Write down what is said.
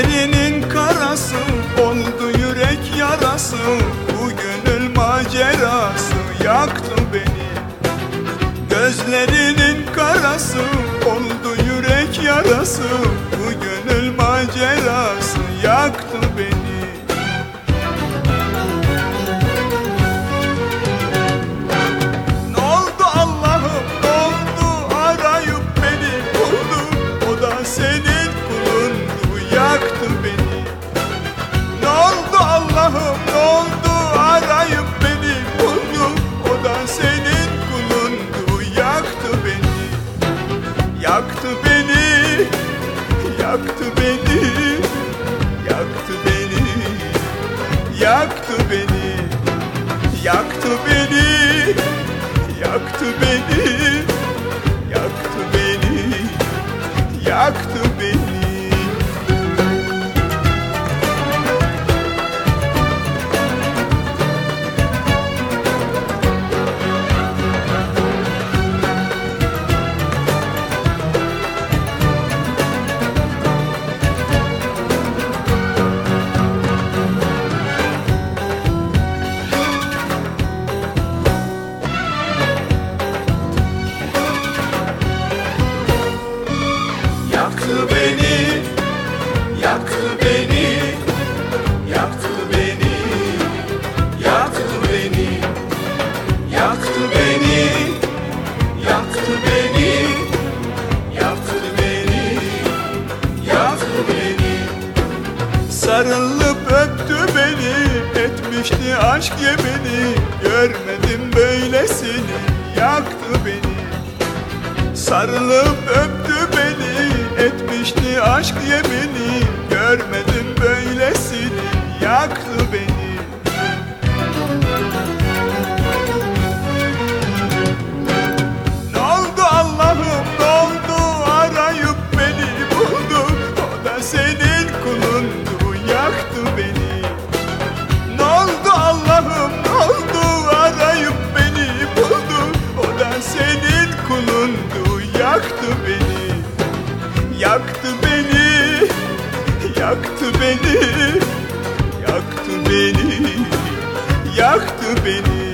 Kaderinin karası oldu yürek yarası. Bu gönül macerası yaktı beni. Gözlerinin karası oldu yürek yarası. Bu gönül macerası yaktı beni. Yaktı beni. Yaktı beni. Yaktı beni. şişti aşk yemini Görmedim böylesini yaktı beni. Sarılıp öptü beni etmişti aşk yemini Görmedim böylesini yaktı beni. Yaktı beni, yaktı beni, yaktı beni.